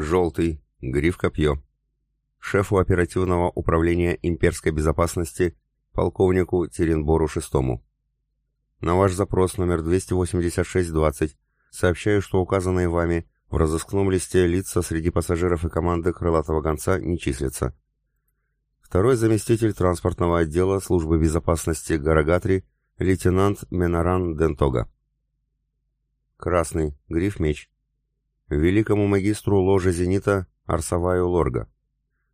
Желтый. Гриф-копье. Шефу оперативного управления имперской безопасности полковнику Теренбору VI. На ваш запрос номер 286-20 сообщаю, что указанные вами в разыскном листе лица среди пассажиров и команды крылатого гонца не числятся. Второй заместитель транспортного отдела службы безопасности Гарагатри, лейтенант Менаран Дентога. Красный, гриф меч. Великому магистру ложа Зенита Арсаваю Лорга.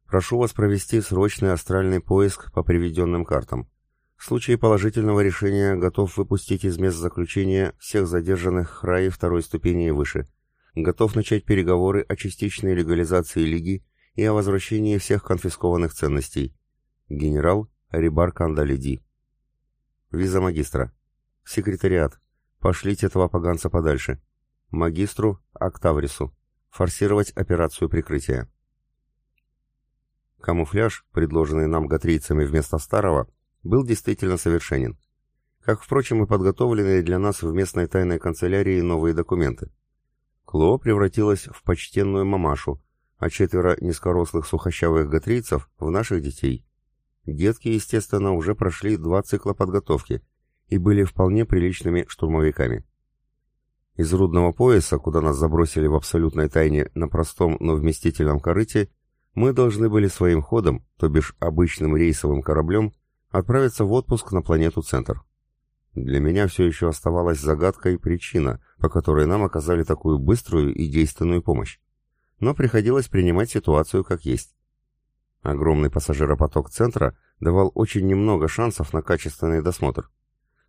Прошу вас провести срочный астральный поиск по приведенным картам. В случае положительного решения готов выпустить из мест заключения всех задержанных храи второй ступени и выше. Готов начать переговоры о частичной легализации Лиги и о возвращении всех конфискованных ценностей. Генерал Рибар Кандалиди. Виза магистра. Секретариат. Пошлите этого поганца подальше. Магистру Октаврису. Форсировать операцию прикрытия. Камуфляж, предложенный нам гатрийцами вместо старого, был действительно совершенен. Как, впрочем, и подготовленные для нас в местной тайной канцелярии новые документы. Кло превратилась в почтенную мамашу, а четверо низкорослых сухощавых гатрийцев в наших детей. Детки, естественно, уже прошли два цикла подготовки и были вполне приличными штурмовиками. Из рудного пояса, куда нас забросили в абсолютной тайне на простом, но вместительном корыте, мы должны были своим ходом, то бишь обычным рейсовым кораблем, отправиться в отпуск на планету Центр. Для меня все еще оставалась загадкой причина, по которой нам оказали такую быструю и действенную помощь. Но приходилось принимать ситуацию как есть. Огромный пассажиропоток Центра давал очень немного шансов на качественный досмотр.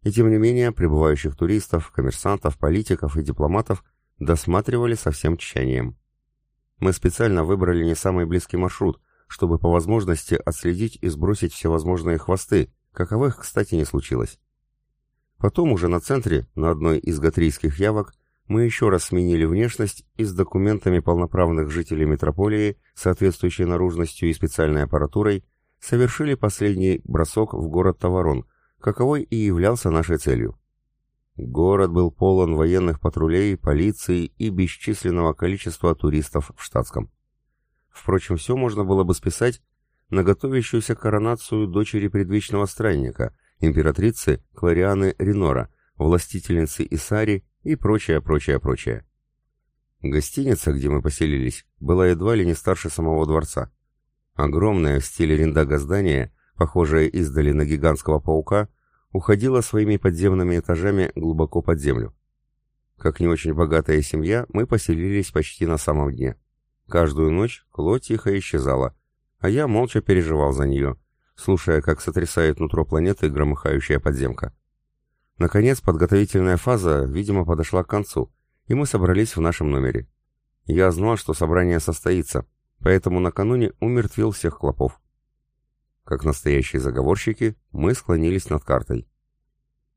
И тем не менее, прибывающих туристов, коммерсантов, политиков и дипломатов досматривали со всем тщанием. Мы специально выбрали не самый близкий маршрут, чтобы по возможности отследить и сбросить всевозможные хвосты, каковых, кстати, не случилось. Потом уже на центре, на одной из гатрийских явок, мы еще раз сменили внешность и с документами полноправных жителей метрополии, соответствующей наружностью и специальной аппаратурой, совершили последний бросок в город Таварон, каковой и являлся нашей целью. Город был полон военных патрулей, полиции и бесчисленного количества туристов в штатском. Впрочем, все можно было бы списать на готовящуюся коронацию дочери предвечного странника, императрицы Кларианы Ренора, властительницы Исари и прочее, прочее, прочее. Гостиница, где мы поселились, была едва ли не старше самого дворца. Огромное в стиле риндага здание, похожее издали на гигантского паука, уходила своими подземными этажами глубоко под землю. Как не очень богатая семья, мы поселились почти на самом дне. Каждую ночь Кло тихо исчезала, а я молча переживал за нее, слушая, как сотрясает нутро планеты громыхающая подземка. Наконец, подготовительная фаза, видимо, подошла к концу, и мы собрались в нашем номере. Я знал, что собрание состоится, поэтому накануне умертвил всех клопов. Как настоящие заговорщики, мы склонились над картой.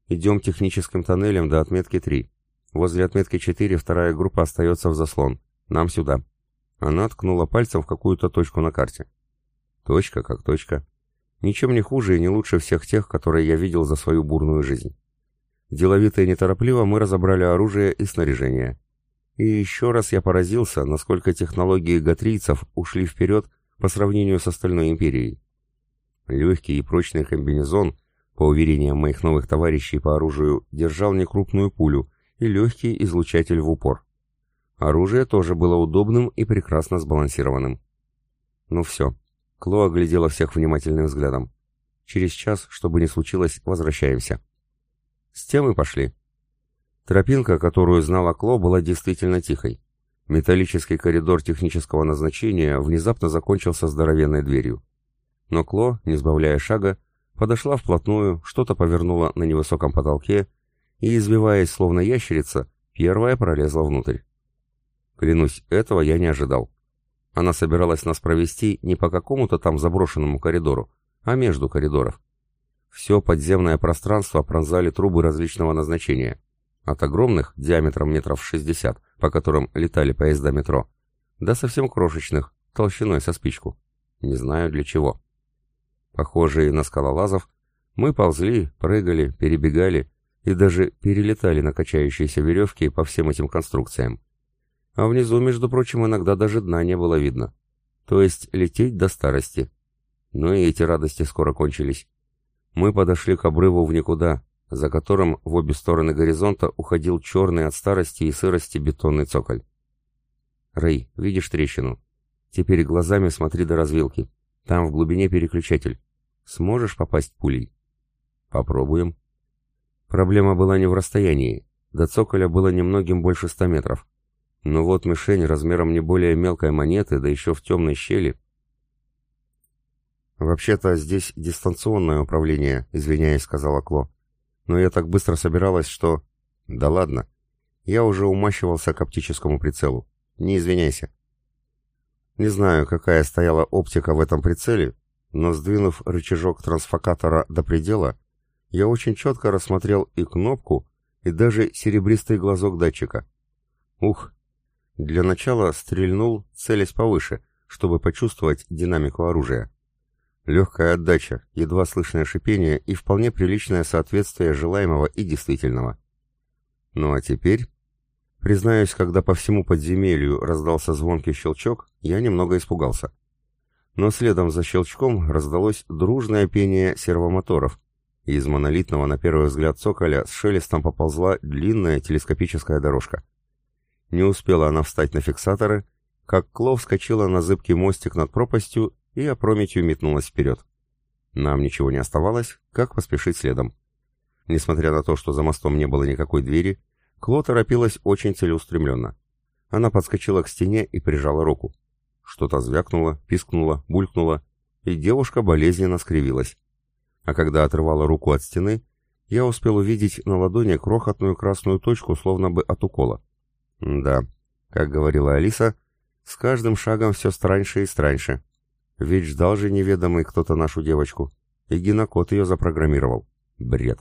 Идем техническим тоннелем до отметки 3. Возле отметки 4 вторая группа остается в заслон. Нам сюда. Она ткнула пальцем в какую-то точку на карте. Точка как точка. Ничем не хуже и не лучше всех тех, которые я видел за свою бурную жизнь. Деловито и неторопливо мы разобрали оружие и снаряжение. И еще раз я поразился, насколько технологии гатрийцев ушли вперед по сравнению с остальной империей. Легкий и прочный комбинезон, по уверениям моих новых товарищей по оружию, держал некрупную пулю и легкий излучатель в упор. Оружие тоже было удобным и прекрасно сбалансированным. Ну все. Кло оглядела всех внимательным взглядом. Через час, что бы ни случилось, возвращаемся. С тем и пошли. Тропинка, которую знала Кло, была действительно тихой. Металлический коридор технического назначения внезапно закончился здоровенной дверью. Но Кло, не сбавляя шага, подошла вплотную, что-то повернула на невысоком потолке и, извиваясь словно ящерица, первая пролезла внутрь. Клянусь, этого я не ожидал. Она собиралась нас провести не по какому-то там заброшенному коридору, а между коридоров. Все подземное пространство пронзали трубы различного назначения. От огромных, диаметром метров 60, по которым летали поезда метро, до совсем крошечных, толщиной со спичку. Не знаю для чего. Похожие на скалолазов, мы ползли, прыгали, перебегали и даже перелетали на качающиеся веревки по всем этим конструкциям. А внизу, между прочим, иногда даже дна не было видно. То есть лететь до старости. Но и эти радости скоро кончились. Мы подошли к обрыву в никуда, за которым в обе стороны горизонта уходил черный от старости и сырости бетонный цоколь. Рэй, видишь трещину? Теперь глазами смотри до развилки. Там в глубине переключатель. Сможешь попасть пулей? Попробуем. Проблема была не в расстоянии. До цоколя было немногим больше ста метров. Но вот мишень размером не более мелкой монеты, да еще в темной щели. «Вообще-то здесь дистанционное управление», — извиняясь, сказала Кло. «Но я так быстро собиралась, что...» «Да ладно. Я уже умащивался к оптическому прицелу. Не извиняйся». Не знаю, какая стояла оптика в этом прицеле, но сдвинув рычажок трансфокатора до предела, я очень четко рассмотрел и кнопку, и даже серебристый глазок датчика. Ух! Для начала стрельнул, целясь повыше, чтобы почувствовать динамику оружия. Легкая отдача, едва слышное шипение и вполне приличное соответствие желаемого и действительного. Ну а теперь... Признаюсь, когда по всему подземелью раздался звонкий щелчок, я немного испугался. Но следом за щелчком раздалось дружное пение сервомоторов, и из монолитного на первый взгляд цоколя с шелестом поползла длинная телескопическая дорожка. Не успела она встать на фиксаторы, как Кло вскочила на зыбкий мостик над пропастью и опрометью метнулась вперед. Нам ничего не оставалось, как поспешить следом. Несмотря на то, что за мостом не было никакой двери, Кло торопилась очень целеустремленно. Она подскочила к стене и прижала руку. Что-то звякнуло, пискнуло, булькнуло, и девушка болезненно скривилась а когда отрывала руку от стены, я успел увидеть на ладони крохотную красную точку, словно бы от укола. да, как говорила Алиса, с каждым шагом все страньше и страньше. Ведь ждал же неведомый кто-то нашу девочку, и генокод ее запрограммировал. Бред.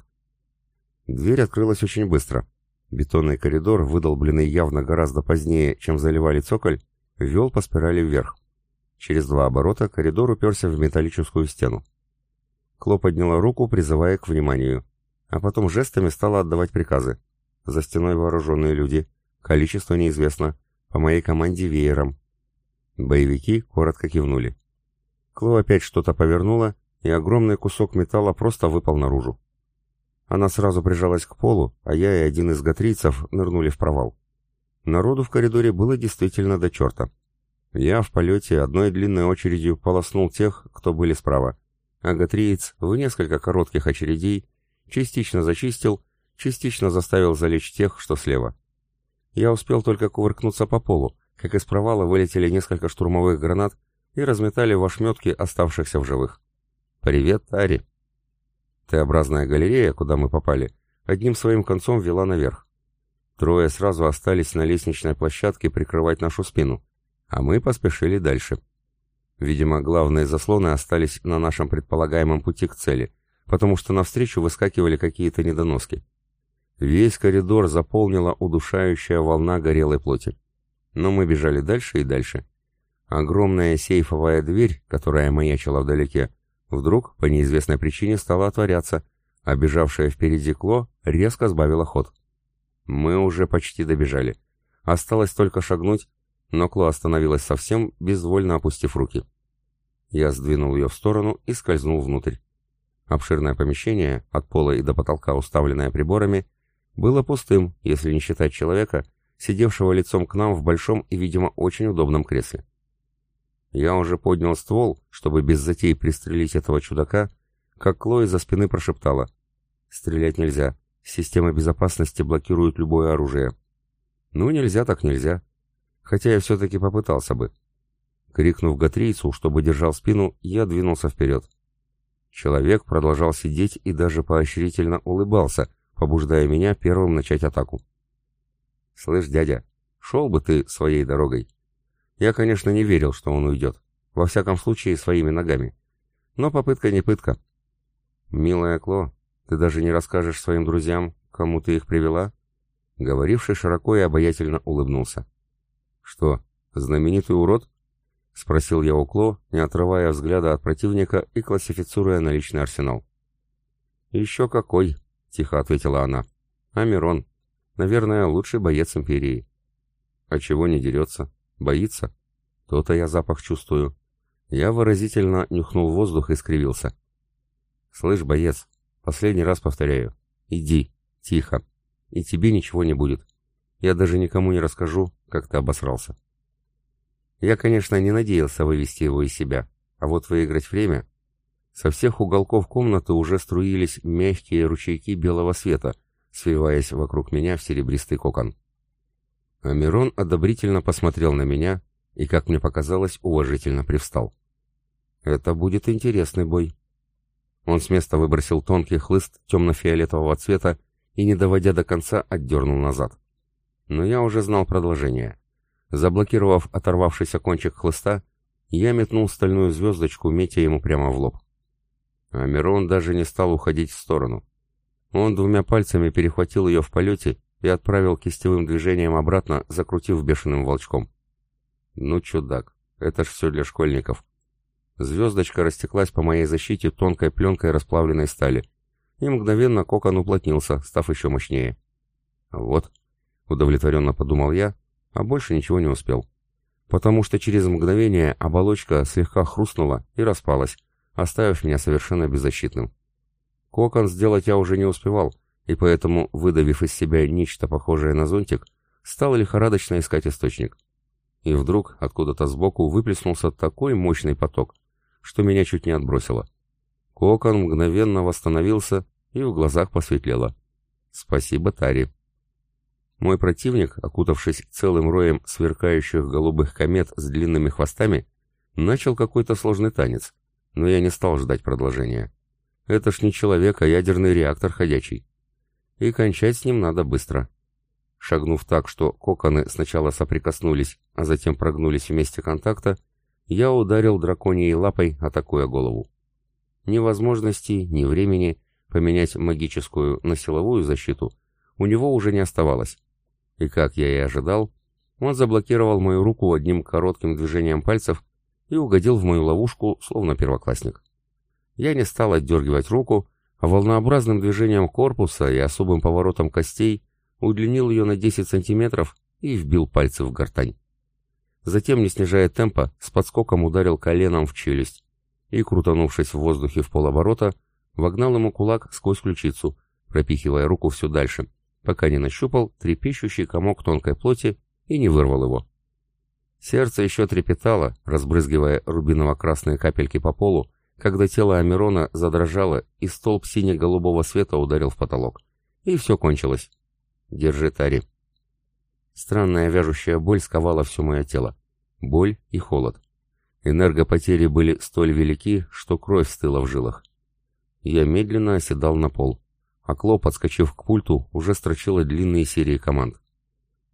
Дверь открылась очень быстро. Бетонный коридор, выдолбленный явно гораздо позднее, чем заливали цоколь, вел по спирали вверх. Через два оборота коридор уперся в металлическую стену. Кло подняла руку, призывая к вниманию, а потом жестами стала отдавать приказы. За стеной вооруженные люди. Количество неизвестно. По моей команде веером. Боевики коротко кивнули. Кло опять что-то повернула, и огромный кусок металла просто выпал наружу. Она сразу прижалась к полу, а я и один из гатрийцев нырнули в провал. Народу в коридоре было действительно до черта. Я в полете одной длинной очередью полоснул тех, кто были справа, а Гатриец в несколько коротких очередей частично зачистил, частично заставил залечь тех, что слева. Я успел только кувыркнуться по полу, как из провала вылетели несколько штурмовых гранат и разметали в ошметки оставшихся в живых. «Привет, Ари!» Т-образная галерея, куда мы попали, одним своим концом вела наверх. Трое сразу остались на лестничной площадке прикрывать нашу спину, а мы поспешили дальше. Видимо, главные заслоны остались на нашем предполагаемом пути к цели, потому что навстречу выскакивали какие-то недоноски. Весь коридор заполнила удушающая волна горелой плоти. Но мы бежали дальше и дальше. Огромная сейфовая дверь, которая маячила вдалеке, вдруг, по неизвестной причине, стала отворяться, а бежавшая впереди Кло резко сбавила ход. Мы уже почти добежали. Осталось только шагнуть, но Кло остановилась совсем, безвольно опустив руки. Я сдвинул ее в сторону и скользнул внутрь. Обширное помещение, от пола и до потолка уставленное приборами, было пустым, если не считать человека, сидевшего лицом к нам в большом и, видимо, очень удобном кресле. Я уже поднял ствол, чтобы без затей пристрелить этого чудака, как Клои за спины прошептала. «Стрелять нельзя. Система безопасности блокирует любое оружие». «Ну, нельзя так нельзя хотя я все-таки попытался бы. Крикнув Гатрийцу, чтобы держал спину, я двинулся вперед. Человек продолжал сидеть и даже поощрительно улыбался, побуждая меня первым начать атаку. «Слышь, дядя, шел бы ты своей дорогой. Я, конечно, не верил, что он уйдет. Во всяком случае, своими ногами. Но попытка не пытка. Милая Кло, ты даже не расскажешь своим друзьям, кому ты их привела?» Говоривший широко и обаятельно улыбнулся. «Что, знаменитый урод?» — спросил я у Кло, не отрывая взгляда от противника и классифицируя наличный арсенал. «Еще какой!» — тихо ответила она. «Амирон. Наверное, лучший боец Империи». А чего не дерется? Боится? То-то я запах чувствую. Я выразительно нюхнул воздух и скривился. Слышь, боец, последний раз повторяю. Иди, тихо. И тебе ничего не будет. Я даже никому не расскажу, как ты обосрался. Я, конечно, не надеялся вывести его из себя, а вот выиграть время... Со всех уголков комнаты уже струились мягкие ручейки белого света, свиваясь вокруг меня в серебристый кокон. А Мирон одобрительно посмотрел на меня и, как мне показалось, уважительно привстал. «Это будет интересный бой». Он с места выбросил тонкий хлыст темно-фиолетового цвета и, не доводя до конца, отдернул назад. Но я уже знал продолжение. Заблокировав оторвавшийся кончик хлыста, я метнул стальную звездочку, метя ему прямо в лоб. А Мирон даже не стал уходить в сторону. Он двумя пальцами перехватил ее в полете и отправил кистевым движением обратно, закрутив бешеным волчком. Ну, чудак, это ж все для школьников. Звездочка растеклась по моей защите тонкой пленкой расплавленной стали, и мгновенно кокон уплотнился, став еще мощнее. Вот, удовлетворенно подумал я, а больше ничего не успел. Потому что через мгновение оболочка слегка хрустнула и распалась, оставив меня совершенно беззащитным. Кокон сделать я уже не успевал, и поэтому, выдавив из себя нечто похожее на зонтик, стал лихорадочно искать источник. И вдруг откуда-то сбоку выплеснулся такой мощный поток, что меня чуть не отбросило. Кокон мгновенно восстановился, и в глазах посветлело. «Спасибо, Тари». Мой противник, окутавшись целым роем сверкающих голубых комет с длинными хвостами, начал какой-то сложный танец, но я не стал ждать продолжения. Это ж не человек, а ядерный реактор ходячий. И кончать с ним надо быстро. Шагнув так, что коконы сначала соприкоснулись, а затем прогнулись в месте контакта, я ударил драконьей лапой, атакуя голову. Ни возможности, ни времени поменять магическую на силовую защиту у него уже не оставалось. И как я и ожидал, он заблокировал мою руку одним коротким движением пальцев и угодил в мою ловушку, словно первоклассник. Я не стал отдергивать руку, а волнообразным движением корпуса и особым поворотом костей удлинил ее на 10 сантиметров и вбил пальцы в гортань. Затем, не снижая темпа, с подскоком ударил коленом в челюсть и, крутанувшись в воздухе в полоборота, вогнал ему кулак сквозь ключицу, пропихивая руку все дальше, пока не нащупал трепещущий комок тонкой плоти и не вырвал его. Сердце еще трепетало, разбрызгивая рубиново-красные капельки по полу, когда тело Амирона задрожало и столб сине-голубого света ударил в потолок. И все кончилось. Держи, Тари. Странная вяжущая боль сковала все мое тело. Боль и холод. Энергопотери были столь велики, что кровь стыла в жилах. Я медленно оседал на пол, а Кло, подскочив к пульту, уже строчила длинные серии команд.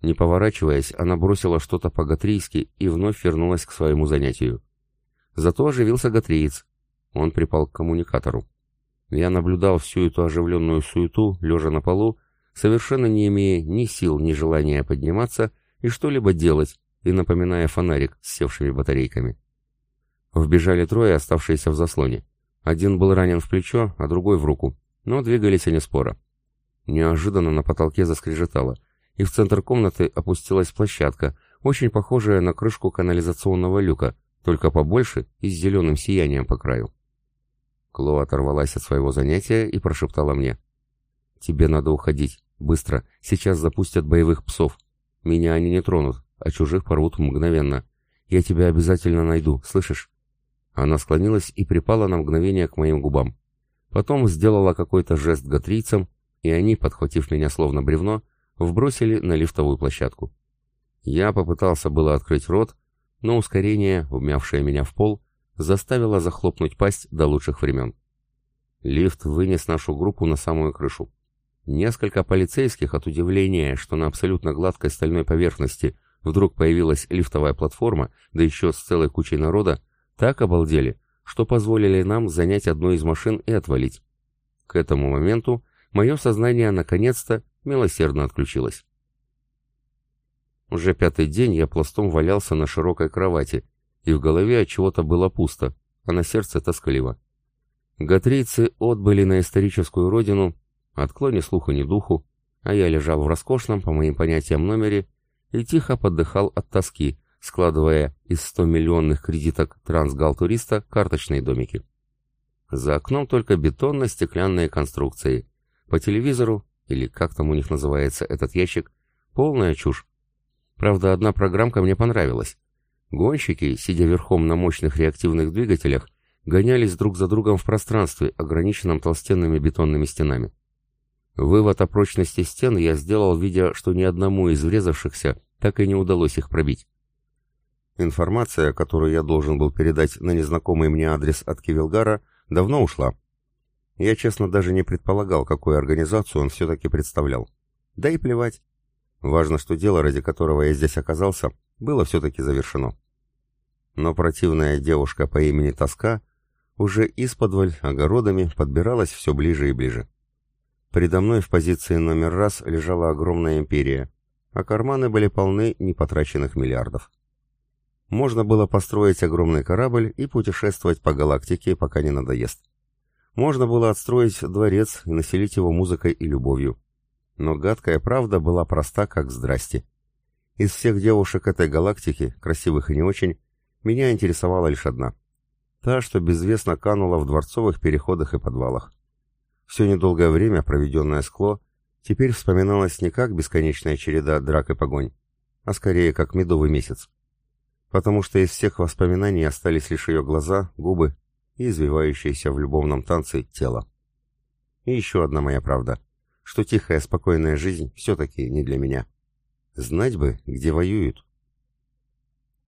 Не поворачиваясь, она бросила что-то по-гатрийски и вновь вернулась к своему занятию. Зато оживился гатриец. Он припал к коммуникатору. Я наблюдал всю эту оживленную суету, лежа на полу, совершенно не имея ни сил, ни желания подниматься и что-либо делать, и напоминая фонарик с севшими батарейками. Вбежали трое, оставшиеся в заслоне. Один был ранен в плечо, а другой в руку, но двигались они споро. Неожиданно на потолке заскрежетало, и в центр комнаты опустилась площадка, очень похожая на крышку канализационного люка, только побольше и с зеленым сиянием по краю. Кло оторвалась от своего занятия и прошептала мне. «Тебе надо уходить. Быстро. Сейчас запустят боевых псов. Меня они не тронут, а чужих порвут мгновенно. Я тебя обязательно найду, слышишь?» Она склонилась и припала на мгновение к моим губам. Потом сделала какой-то жест гатрийцам, и они, подхватив меня словно бревно, вбросили на лифтовую площадку. Я попытался было открыть рот, но ускорение, умявшее меня в пол, заставило захлопнуть пасть до лучших времен. Лифт вынес нашу группу на самую крышу. Несколько полицейских от удивления, что на абсолютно гладкой стальной поверхности вдруг появилась лифтовая платформа, да еще с целой кучей народа, так обалдели, что позволили нам занять одну из машин и отвалить. К этому моменту мое сознание наконец-то милосердно отключилось. Уже пятый день я пластом валялся на широкой кровати, и в голове от чего-то было пусто, а на сердце тоскливо. Гатрийцы отбыли на историческую родину, отклоне слуха ни духу, а я лежал в роскошном, по моим понятиям, номере и тихо подыхал от тоски, складывая из 100 миллионных кредиток трансгал-туриста карточные домики. За окном только бетонно-стеклянные конструкции. По телевизору, или как там у них называется этот ящик, полная чушь. Правда, одна программка мне понравилась. Гонщики, сидя верхом на мощных реактивных двигателях, гонялись друг за другом в пространстве, ограниченном толстенными бетонными стенами. Вывод о прочности стен я сделал, видя, что ни одному из врезавшихся так и не удалось их пробить. Информация, которую я должен был передать на незнакомый мне адрес от Кивилгара, давно ушла. Я, честно, даже не предполагал, какую организацию он все-таки представлял. Да и плевать. Важно, что дело, ради которого я здесь оказался, было все-таки завершено. Но противная девушка по имени Тоска уже из-под огородами подбиралась все ближе и ближе. Передо мной в позиции номер раз лежала огромная империя, а карманы были полны непотраченных миллиардов. Можно было построить огромный корабль и путешествовать по галактике, пока не надоест. Можно было отстроить дворец и населить его музыкой и любовью. Но гадкая правда была проста, как здрасте. Из всех девушек этой галактики, красивых и не очень, меня интересовала лишь одна. Та, что безвестно канула в дворцовых переходах и подвалах. Все недолгое время, проведенное скло, теперь вспоминалось не как бесконечная череда драк и погонь, а скорее как медовый месяц. Потому что из всех воспоминаний остались лишь ее глаза, губы и извивающееся в любовном танце тело. И еще одна моя правда, что тихая, спокойная жизнь все-таки не для меня. Знать бы, где воюют.